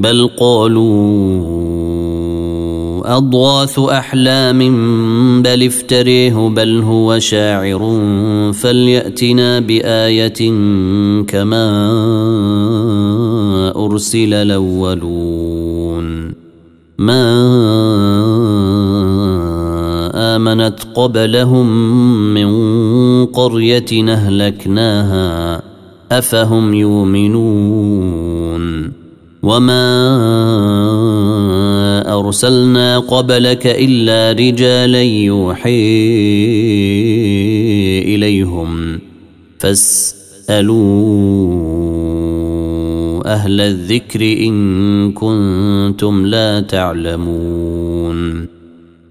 بل قالوا أضغاث أحلام بل افتريه بل هو شاعر فليأتنا بآية كما أرسل الأولون ما آمنت قبلهم من قرية أهلكناها أفهم يؤمنون وما أرسلنا قبلك إلا رجالا يوحي إليهم فاسألوا أهل الذكر إن كنتم لا تعلمون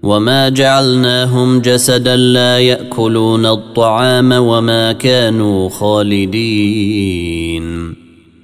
وما جعلناهم جسدا لا يأكلون الطعام وما كانوا خالدين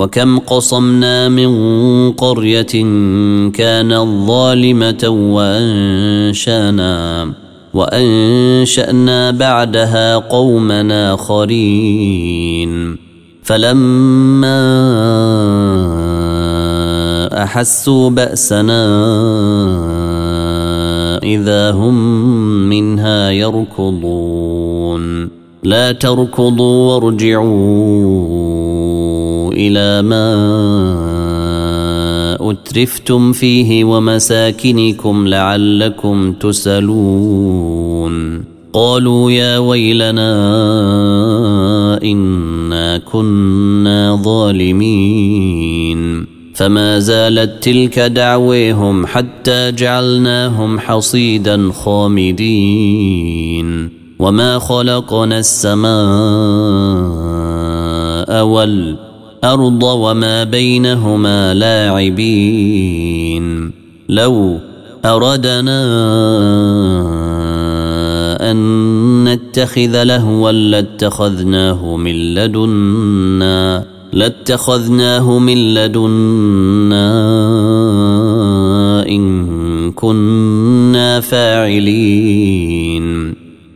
وكم قصمنا من قرية كانت ظالمة وأنشانا وأنشأنا بعدها قوما آخرين. فلما أحسوا بأسنا إذا هم منها يركضون. لا تركضوا وارجعوا إلى ما أترفتم فيه ومساكنكم لعلكم تسلون قالوا يا ويلنا إنا كنا ظالمين. فما زالت تلك دعويهم حتى جعلناهم حصيدا خامدين. وما خلقنا السماء والأرض الأرض وما بينهما لاعبين. لو أردنا أن نتخذ لهوا لاتخذناه من لدنا لاتخذناه من لدنا إن كنا فاعلين.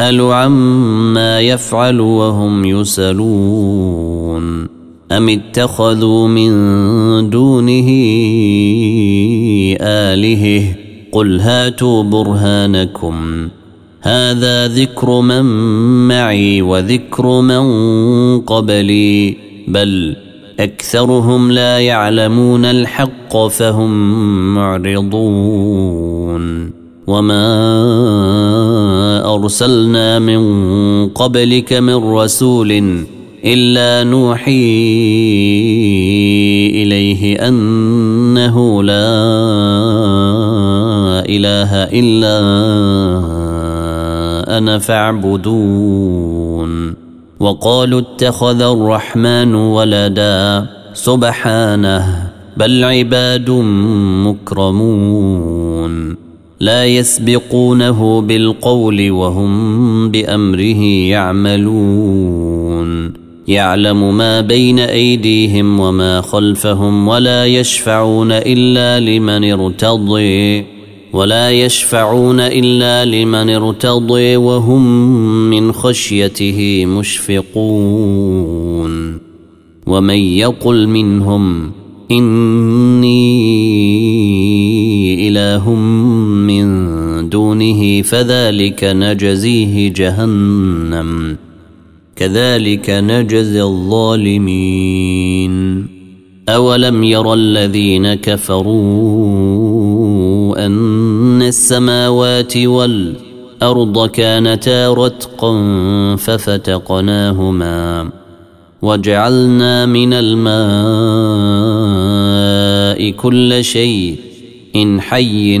يسأل عما يفعل وهم يسألون. أم اتخذوا من دونه آلهة؟ قل هاتوا برهانكم. هذا ذكر من معي وذكر من قبلي بل أكثرهم لا يعلمون الحق فهم معرضون. وما ارسلنا من قبلك من رسول الا نوحي اليه انه لا اله الا أنا فاعبدون وقالوا اتخذ الرحمن ولدا سبحانه بل عباد مكرمون لا يسبقونه بالقول وهم بأمره يعملون. يعلم ما بين أيديهم وما خلفهم ولا يشفعون إلا لمن ارتضي ولا يشفعون إلا لمن ارتضي وهم من خشيته مشفقون. ومن يقل منهم إني إله دونه فذلك نجزيه جهنم. كذلك نجزي الظالمين. أولم ير الذين كفروا أن السماوات والأرض كانتا رتقا ففتقناهما وجعلنا من الماء كل شيء إن حي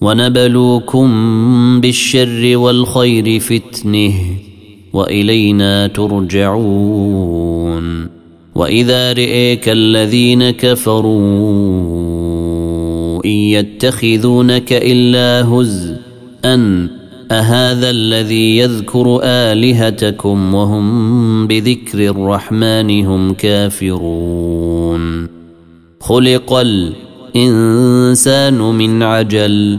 ونبلوكم بالشر والخير فتنه وإلينا ترجعون وإذا رئيك الذين كفروا إن يتخذونك إلا هزءا أهذا الذي يذكر آلهتكم وهم بذكر الرحمن هم كافرون خلق الإنسان من عجل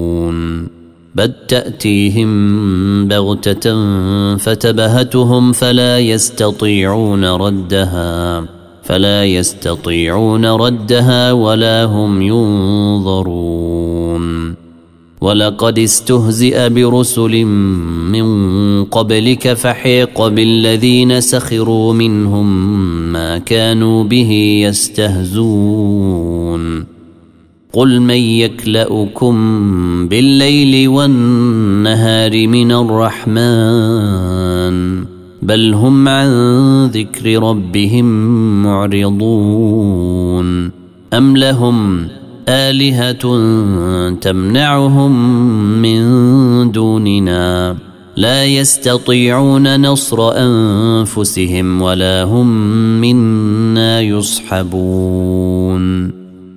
بل تأتيهم بغتة فتبهتهم فلا يستطيعون ردها فلا يستطيعون ردها ولا هم ينظرون ولقد استهزئ برسل من قبلك فحيق بالذين سخروا منهم ما كانوا به يستهزون قل من يكلاكم بالليل والنهار من الرحمن بل هم عن ذكر ربهم معرضون ام لهم الهه تمنعهم من دوننا لا يستطيعون نصر انفسهم ولا هم منا يصحبون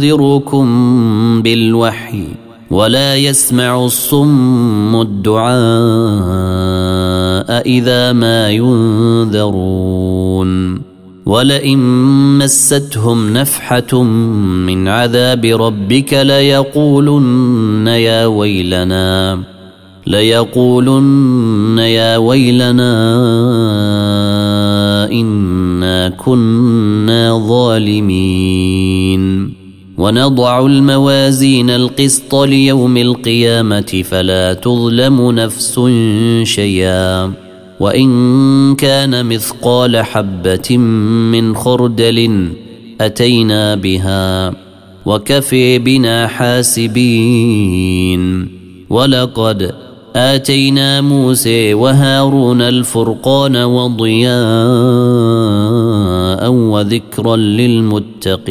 انذركم بالوحي ولا يسمع الصم الدعاء إذا ما ينذرون ولئن مستهم نفحة من عذاب ربك ليقولن يا ويلنا ليقولن يا ويلنا إنا كنا ظالمين. ونضع الموازين القسط ليوم القيامة فلا تظلم نفس شيئا. وإن كان مثقال حبة من خردل أتينا بها وكفي بنا حاسبين. ولقد آتينا موسى وهارون الفرقان وضياء وذكرا للمتقين.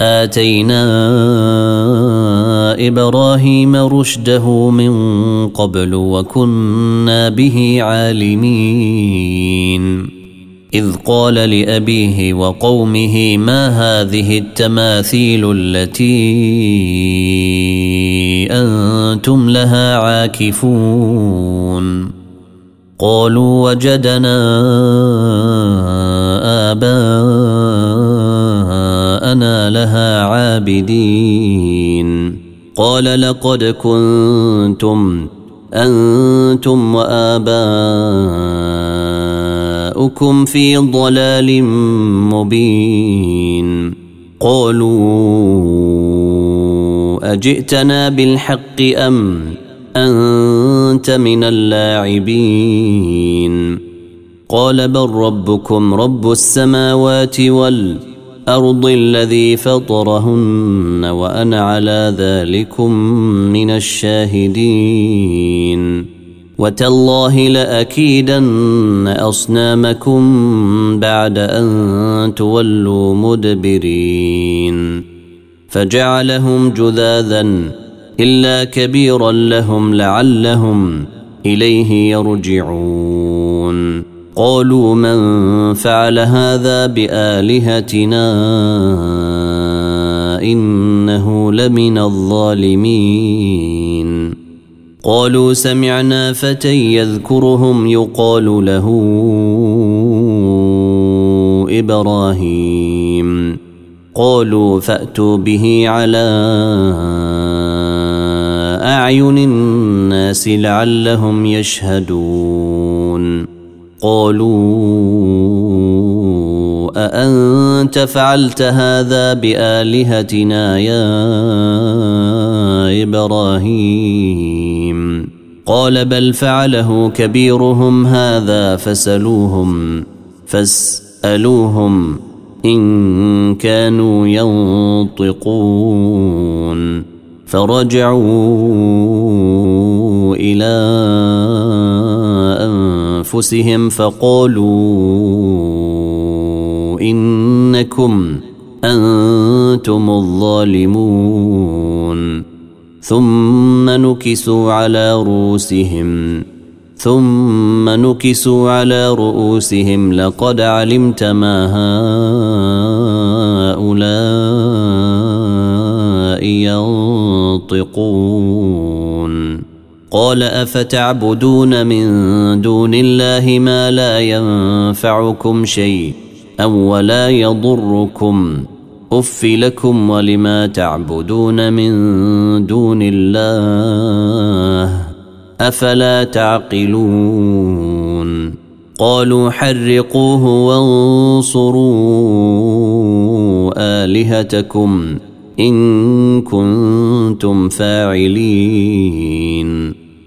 آتينا إبراهيم رشده من قبل وكنا به عالمين. إذ قال لأبيه وقومه ما هذه التماثيل التي أنتم لها عاكفون؟ قالوا وجدنا عابدين قال لقد كنتم أنتم وآباؤكم في ضلال مبين. قالوا أجئتنا بالحق أم أنت من اللاعبين؟ قال بل ربكم رب السماوات والارض الأرض الذي فطرهن وأنا على ذلكم من الشاهدين. وتالله لأكيدن أصنامكم بعد أن تولوا مدبرين. فجعلهم جذاذا إلا كبيرا لهم لعلهم إليه يرجعون. قالوا من فعل هذا بآلهتنا إنه لمن الظالمين. قالوا سمعنا فتى يذكرهم يقال له إبراهيم. قالوا فأتوا به على أعين الناس لعلهم يشهدون. قالوا أأنت فعلت هذا بآلهتنا يا إبراهيم؟ قال بل فعله كبيرهم هذا فسلوهم فاسألوهم إن كانوا ينطقون. فرجعوا إلى أنفسهم فقالوا إنكم أنتم الظالمون. ثم نكسوا على رؤوسهم. ثم نكسوا على رؤوسهم. لقد علمت ما هؤلاء ينطقون. قال أفتعبدون من دون الله ما لا ينفعكم شيء أو ولا يضركم أف لكم ولما تعبدون من دون الله أفلا تعقلون قالوا حرقوه وانصروا آلهتكم إن كنتم فاعلين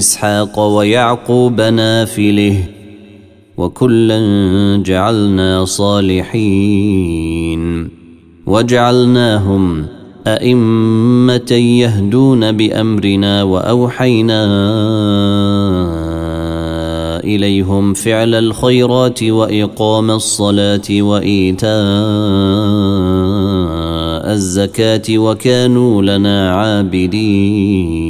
إسحاق ويعقوب نافله وكلا جعلنا صالحين وجعلناهم أئمة يهدون بأمرنا وأوحينا إليهم فعل الخيرات وإقام الصلاة وإيتاء الزكاة وكانوا لنا عابدين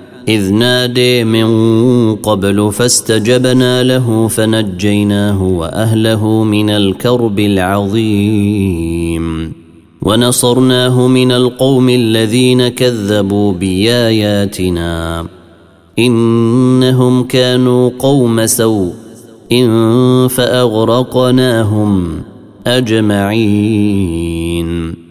إذ نادي من قبل فاستجبنا له فنجيناه وأهله من الكرب العظيم. ونصرناه من القوم الذين كذبوا بآياتنا. إنهم كانوا قوم سوء. إن فأغرقناهم أجمعين.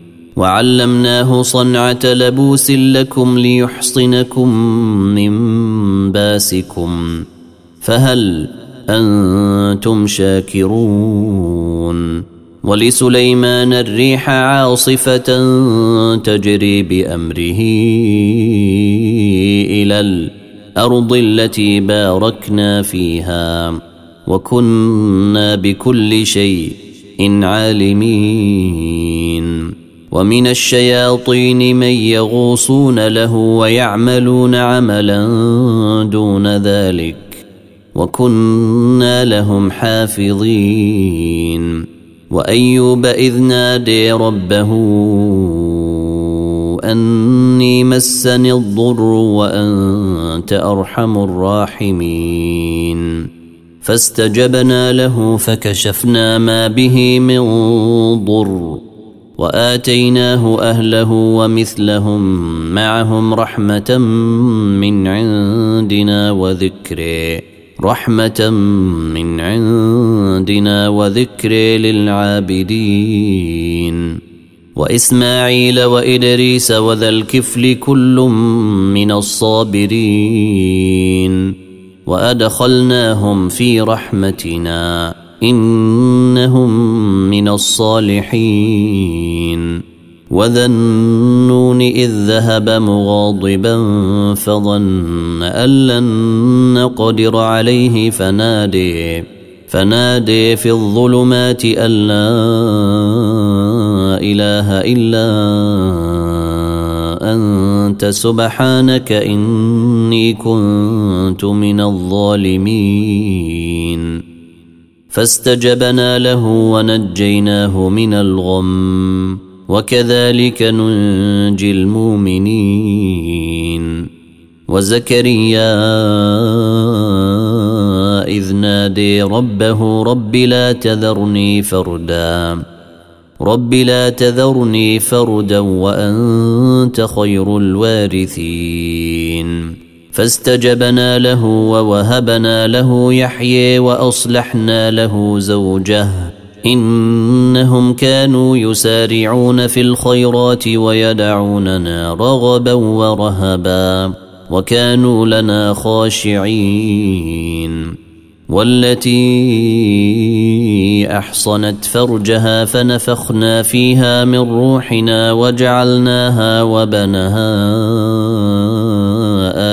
وعلمناه صنعة لبوس لكم ليحصنكم من باسكم فهل أنتم شاكرون ولسليمان الريح عاصفة تجري بأمره إلى الأرض التي باركنا فيها وكنا بكل شيء عالمين. ومن الشياطين من يغوصون له ويعملون عملا دون ذلك وكنا لهم حافظين. وأيوب إذ نادي ربه أني مسني الضر وأنت أرحم الراحمين. فاستجبنا له فكشفنا ما به من ضر. وآتيناه أهله ومثلهم معهم رحمة من عندنا وذكر رحمة من عندنا وذكر للعابدين. وإسماعيل وإدريس وذا الكفل كل من الصابرين. وأدخلناهم في رحمتنا. إنهم من الصالحين. وذا النون إذ ذهب مغاضبا فظن أن لن نقدر عليه فنادي فنادي في الظلمات أن لا إله إلا أنت سبحانك إني كنت من الظالمين. فاستجبنا له ونجيناه من الغم. وكذلك ننجي المؤمنين. وزكريا إذ نادي ربه رب لا تذرني فردا. رب لا تذرني فردا وأنت خير الوارثين. فاستجبنا له ووهبنا له يحيي وأصلحنا له زوجه. إنهم كانوا يسارعون في الخيرات ويدعوننا رغبا ورهبا. وكانوا لنا خاشعين. والتي أحصنت فرجها فنفخنا فيها من روحنا وجعلناها وبنها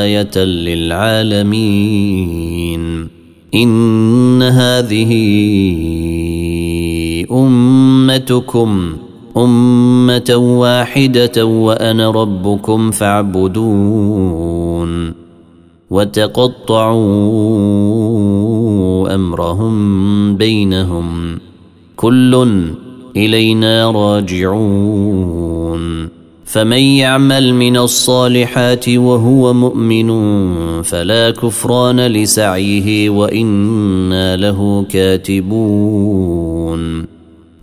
آية للعالمين. إن هذه أمتكم أمة واحدة وأنا ربكم فاعبدون وتقطعوا أمرهم بينهم. كل إلينا راجعون. فمن يعمل من الصالحات وهو مؤمن فلا كفران لسعيه وإنا له كاتبون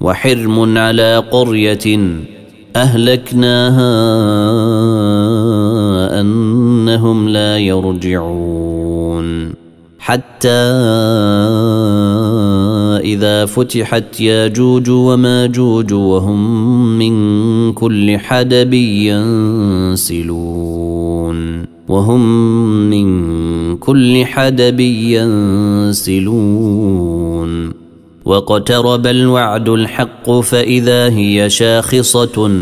وحرم على قرية أهلكناها أنهم لا يرجعون حتى اذا فتحت ياجوج وماجوج وهم من كل حدب ينسلون وهم من كل حدب ينسلون واقترب الوعد الحق فإذا هي شاخصة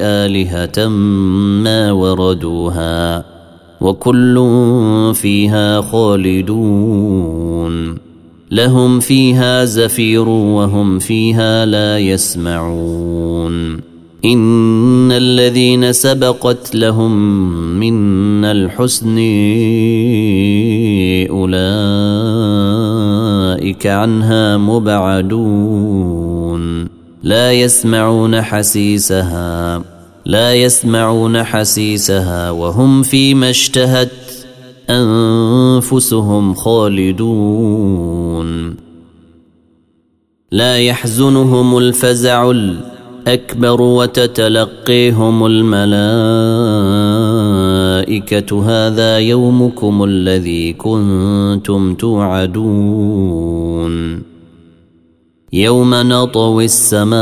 آلهة ما وردوها وكل فيها خالدون لهم فيها زفير وهم فيها لا يسمعون إن الذين سبقت لهم منا الحسن أولئك عنها مبعدون لا يسمعون حسيسها لا يسمعون حسيسها وهم فيما اشتهت أنفسهم خالدون. لا يحزنهم الفزع أكبر وتتلقيهم الملائكة هذا يومكم الذي كنتم توعدون. يوم نطوي السماء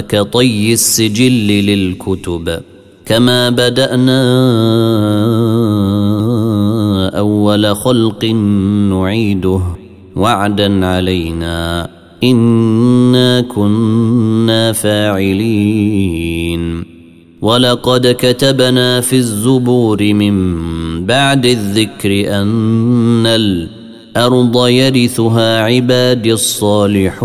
كطي السجل للكتب كما بدأنا أول خلق نعيده وعدا علينا إنا كنا فاعلين ولقد كتبنا في الزبور من بعد الذكر أن الأرض يرثها عبادي الصالحون.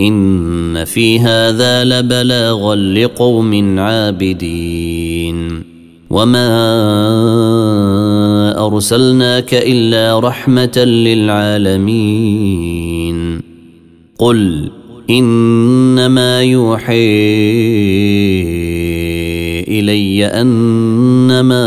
إن في هذا لبلاغا لقوم عابدين. وما أرسلناك إلا رحمة للعالمين. قل إنما يوحي إلي أنما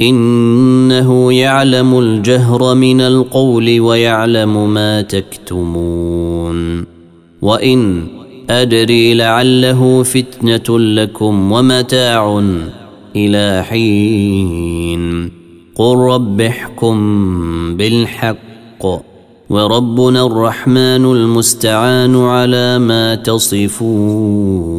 إنه يعلم الجهر من القول ويعلم ما تكتمون. وإن أدري لعله فتنة لكم ومتاع إلى حين. قل رب احكم بالحق وربنا الرحمن المستعان على ما تصفون.